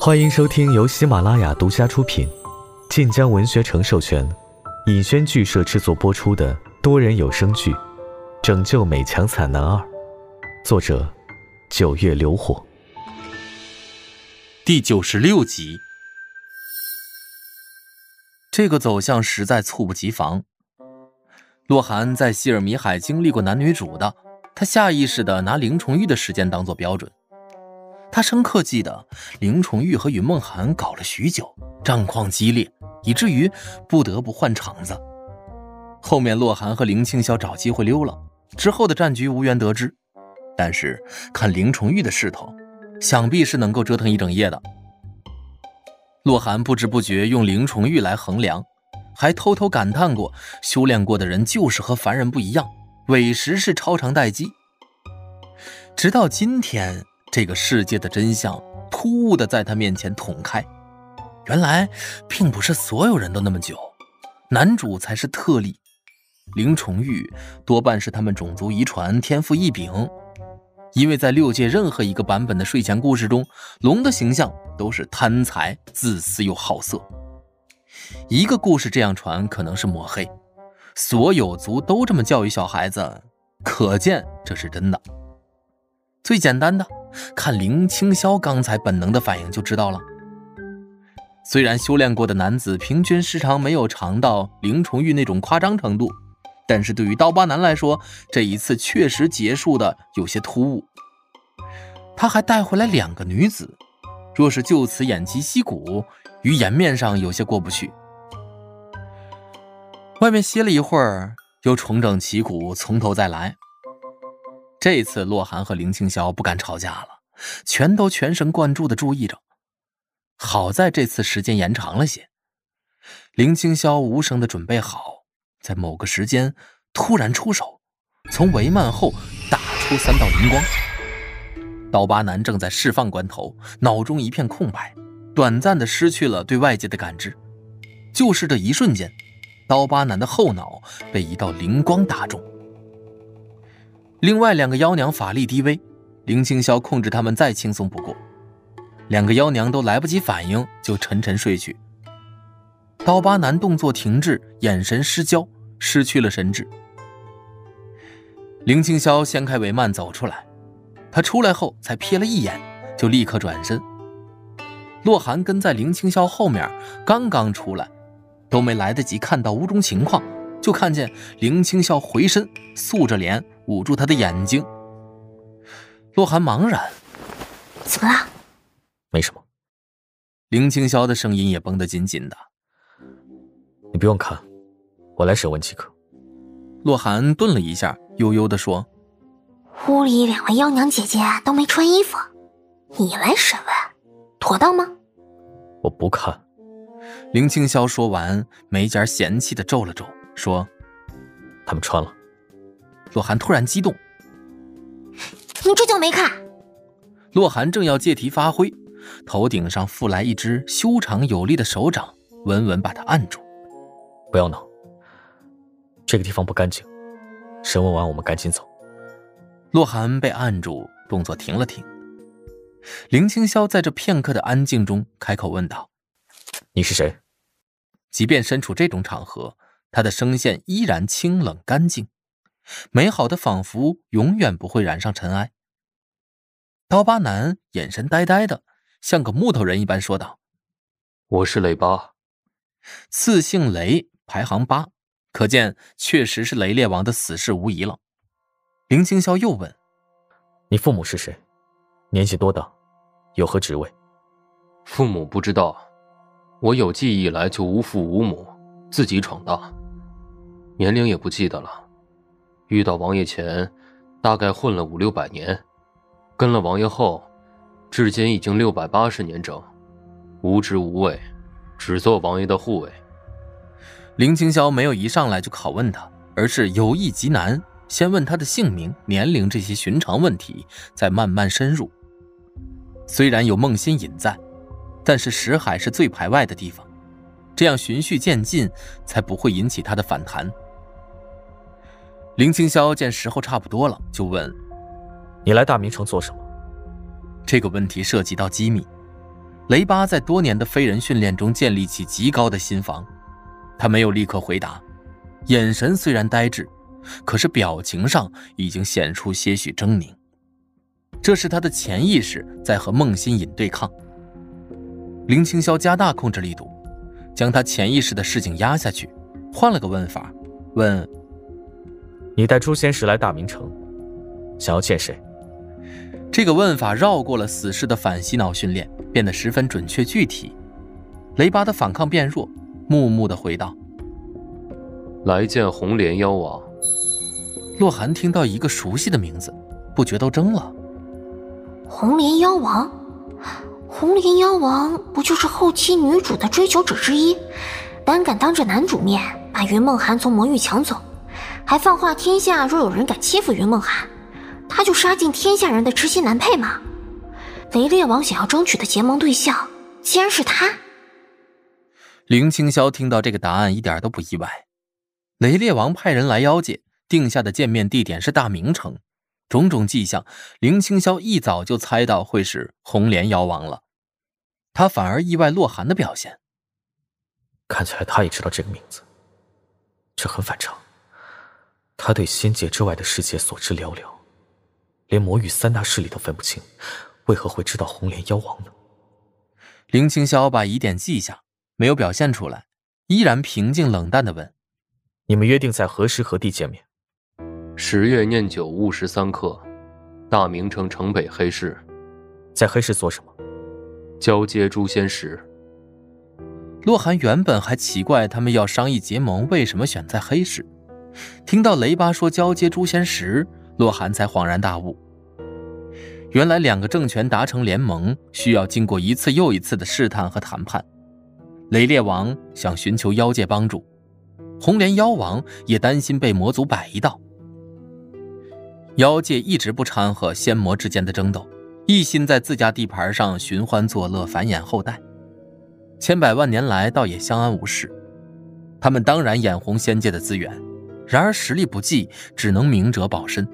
欢迎收听由喜马拉雅独家出品、晋江文学城授权、尹轩剧社制作播出的多人有声剧《拯救美强惨男二》，作者：九月流火，第九十六集。这个走向实在猝不及防。洛寒在希尔米海经历过男女主的，他下意识的拿林崇玉的时间当做标准。他深刻记得林崇玉和云梦涵搞了许久，战况激烈，以至于不得不换场子。后面洛寒和林青霄找机会溜了，之后的战局无缘得知。但是看林崇玉的势头，想必是能够折腾一整夜的。洛寒不知不觉用林崇玉来衡量，还偷偷感叹过：修炼过的人就是和凡人不一样，委实是超长待机。直到今天。这个世界的真相突兀的在他面前捅开，原来并不是所有人都那么久，男主才是特例。林崇玉多半是他们种族遗传，天赋异禀。因为在六界任何一个版本的睡前故事中，龙的形象都是贪财、自私又好色。一个故事这样传，可能是抹黑，所有族都这么教育小孩子，可见这是真的。最简单的。看林青霄刚才本能的反应就知道了。虽然修炼过的男子平均时长没有长到林崇玉那种夸张程度，但是对于刀疤男来说，这一次确实结束的有些突兀。他还带回来两个女子，若是就此偃旗息鼓，于颜面上有些过不去。外面歇了一会儿，又重整旗鼓，从头再来。这次洛寒和林青霄不敢吵架了，全都全神贯注的注意着。好在这次时间延长了些，林青霄无声的准备好，在某个时间突然出手，从帷幔后打出三道灵光。刀疤男正在释放关头，脑中一片空白，短暂的失去了对外界的感知。就是这一瞬间，刀疤男的后脑被一道灵光打中。另外两个妖娘法力低微，林青霄控制他们再轻松不过。两个妖娘都来不及反应，就沉沉睡去。刀疤男动作停滞，眼神失焦，失去了神智。林青霄掀开帷幔走出来，他出来后才瞥了一眼，就立刻转身。洛寒跟在林青霄后面，刚刚出来，都没来得及看到屋中情况，就看见林青霄回身，素着脸。捂住他的眼睛，洛寒茫然：“怎么了？”“没什么。”林青霄的声音也绷得紧紧的。“你不用看，我来审问即可。”洛寒顿了一下，悠悠的说：“屋里两位妖娘姐姐都没穿衣服，你来审问，妥当吗？”“我不看。”林青霄说完，眉间嫌弃的皱了皱，说：“他们穿了。”洛寒突然激动：“ 你这就没看？”洛寒正要借题发挥，头顶上附来一只修长有力的手掌，稳稳把他按住。“不要闹，这个地方不干净。审问完，我们赶紧走。”洛寒被按住，动作停了停。林清霄在这片刻的安静中开口问道：“你是谁？”即便身处这种场合，他的声线依然清冷干净。美好的，仿佛永远不会染上尘埃。刀疤男眼神呆呆的，像个木头人一般说道：“我是雷八，赐姓雷，排行八，可见确实是雷烈王的死士无疑了。”林清霄又问：“你父母是谁？年纪多大？有何职位？”父母不知道，我有记忆以来就无父无母，自己闯荡，年龄也不记得了。遇到王爷前，大概混了五六百年；跟了王爷后，至今已经六百八十年整，无职无位，只做王爷的护卫。林青霄没有一上来就拷问他，而是有意极难，先问他的姓名、年龄这些寻常问题，再慢慢深入。虽然有梦心隐在，但是石海是最排外的地方，这样循序渐进，才不会引起他的反弹。林青霄见时候差不多了，就问：“你来大明城做什么？”这个问题涉及到机密，雷巴在多年的飞人训练中建立起极高的心防，他没有立刻回答，眼神虽然呆滞，可是表情上已经显出些许狰狞。这是他的潜意识在和孟新隐对抗。林青霄加大控制力度，将他潜意识的事情压下去，换了个问法，问：“你带诛仙石来大明城，想要见谁？”这个问法绕过了死士的反洗脑训练，变得十分准确具体。雷巴的反抗变弱，木木的回道：“来见红莲妖王。”洛寒听到一个熟悉的名字，不觉都怔了。红莲妖王，红莲妖王不就是后期女主的追求者之一？胆敢当着男主面把云梦涵从魔域抢走，还放话天下若有人敢欺负云梦寒。他就杀尽天下人的痴心男配吗？雷烈王想要争取的结盟对象，竟然是他。林青霄听到这个答案一点都不意外。雷烈王派人来妖界，定下的见面地点是大明城，种种迹象，林青霄一早就猜到会是红莲妖王了。他反而意外洛寒的表现。看起来他也知道这个名字，这很反常。他对仙界之外的世界所知寥寥。连魔域三大势力都分不清，为何会知道红莲妖王呢？林青霄把疑点记下，没有表现出来，依然平静冷淡的问：“你们约定在何时何地见面？”十月念九戊时三刻，大明城城北黑市。在黑市做什么？交接诛仙石。洛寒原本还奇怪他们要商议结盟，为什么选在黑市？听到雷巴说交接诛仙石。洛寒才恍然大悟，原来两个政权达成联盟需要经过一次又一次的试探和谈判。雷烈王想寻求妖界帮助，红莲妖王也担心被魔族摆一道。妖界一直不掺和仙魔之间的争斗，一心在自家地盘上寻欢作乐，繁衍后代，千百万年来倒也相安无事。他们当然眼红仙界的资源，然而实力不济，只能明哲保身。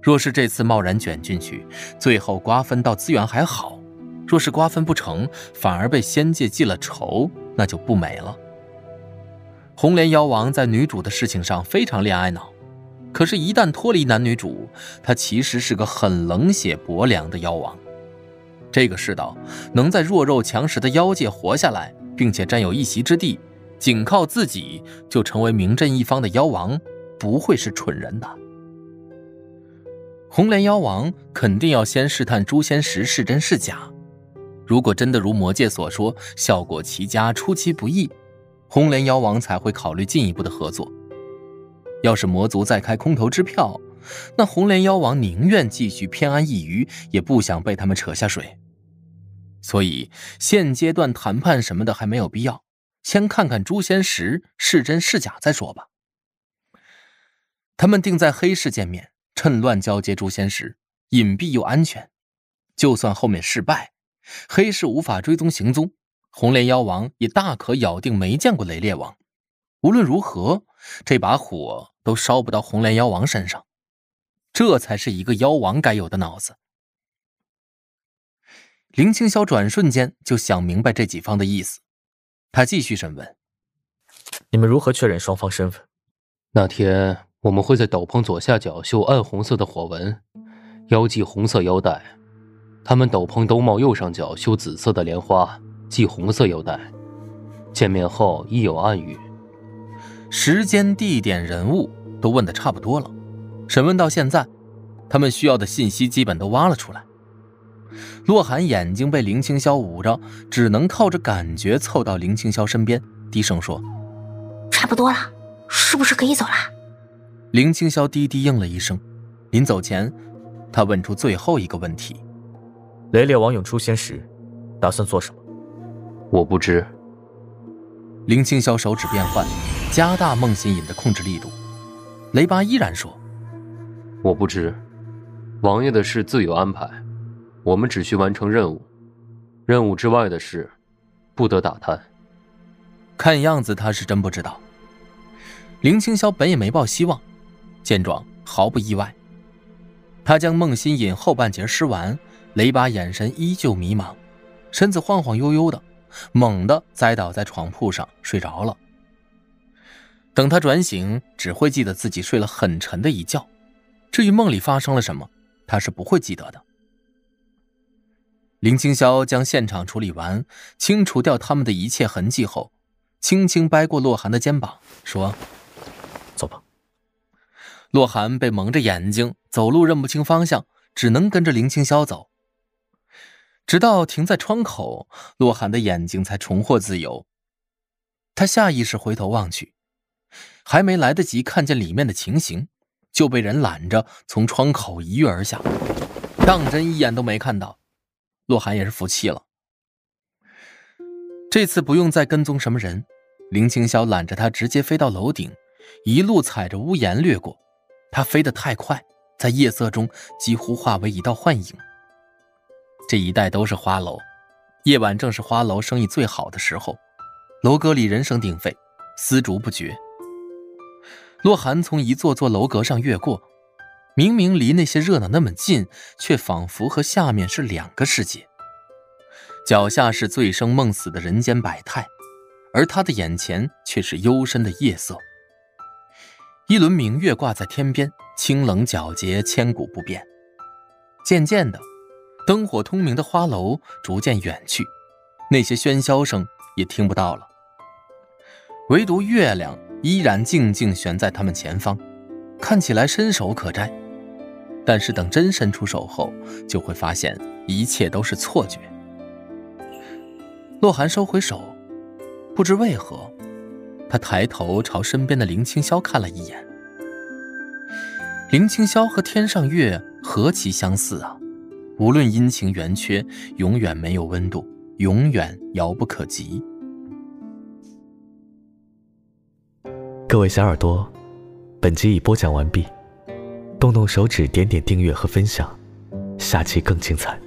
若是这次贸然卷进去，最后瓜分到资源还好；若是瓜分不成，反而被仙界记了仇，那就不美了。红莲妖王在女主的事情上非常恋爱脑，可是，一旦脱离男女主，他其实是个很冷血薄凉的妖王。这个世道，能在弱肉强食的妖界活下来，并且占有一席之地，仅靠自己就成为名震一方的妖王，不会是蠢人的。红莲妖王肯定要先试探诛仙石是真是假，如果真的如魔界所说，效果奇佳，出其不意，红莲妖王才会考虑进一步的合作。要是魔族再开空头支票，那红莲妖王宁愿继续偏安一隅，也不想被他们扯下水。所以现阶段谈判什么的还没有必要，先看看诛仙石是真是假再说吧。他们定在黑市见面。趁乱交接诛仙石，隐蔽又安全。就算后面失败，黑市无法追踪行踪，红莲妖王也大可咬定没见过雷烈王。无论如何，这把火都烧不到红莲妖王身上。这才是一个妖王该有的脑子。林青霄转瞬间就想明白这几方的意思，他继续审问：“你们如何确认双方身份？那天？”我们会在斗篷左下角绣暗红色的火纹，腰系红色腰带；他们斗篷兜帽右上角绣紫色的莲花，系红色腰带。见面后亦有暗语。时间、地点、人物都问的差不多了，审问到现在，他们需要的信息基本都挖了出来。洛寒眼睛被林青霄捂着，只能靠着感觉凑到林青霄身边，低声说：“差不多了，是不是可以走了？”林青霄低低应了一声，临走前，他问出最后一个问题：“雷烈王勇出仙时，打算做什么？”我不知。林青霄手指变换，加大孟心隐的控制力度。雷巴依然说：“我不知，王爷的事自有安排，我们只需完成任务，任务之外的事，不得打探。”看样子他是真不知道。林青霄本也没抱希望。见状，毫不意外。他将孟新隐后半截施完，雷巴眼神依旧迷茫。身子晃晃悠悠的，猛地栽倒在床铺上睡着了。等他转醒，只会记得自己睡了很沉的一觉，至于梦里发生了什么，他是不会记得的。林青霄将现场处理完，清除掉他们的一切痕迹后，轻轻掰过洛寒的肩膀，说：“走吧。”洛寒被蒙着眼睛，走路认不清方向，只能跟着林青霄走。直到停在窗口，洛寒的眼睛才重获自由。他下意识回头望去，还没来得及看见里面的情形，就被人揽着从窗口一跃而下，当真一眼都没看到。洛寒也是服气了，这次不用再跟踪什么人，林青霄揽着他直接飞到楼顶，一路踩着屋檐掠过。他飞得太快，在夜色中几乎化为一道幻影。这一带都是花楼，夜晚正是花楼生意最好的时候，楼阁里人声鼎沸，丝竹不绝。洛寒从一座座楼阁上越过。明明离那些热闹那么近，却仿佛和下面是两个世界。脚下是醉生梦死的人间百态，而他的眼前却是幽深的夜色。一轮明月挂在天边，清冷皎洁，千古不变。渐渐的，灯火通明的花楼逐渐远去，那些喧嚣声也听不到了。唯独月亮依然静静悬在他们前方，看起来伸手可摘。但是等真伸出手后，就会发现一切都是错觉。洛寒收回手，不知为何，他抬头朝身边的林青霄看了一眼。林青霄和天上月何其相似啊！无论阴晴圆缺，永远没有温度，永远遥不可及。各位小耳朵，本集已播讲完毕。动动手指，点点订阅和分享，下期更精彩。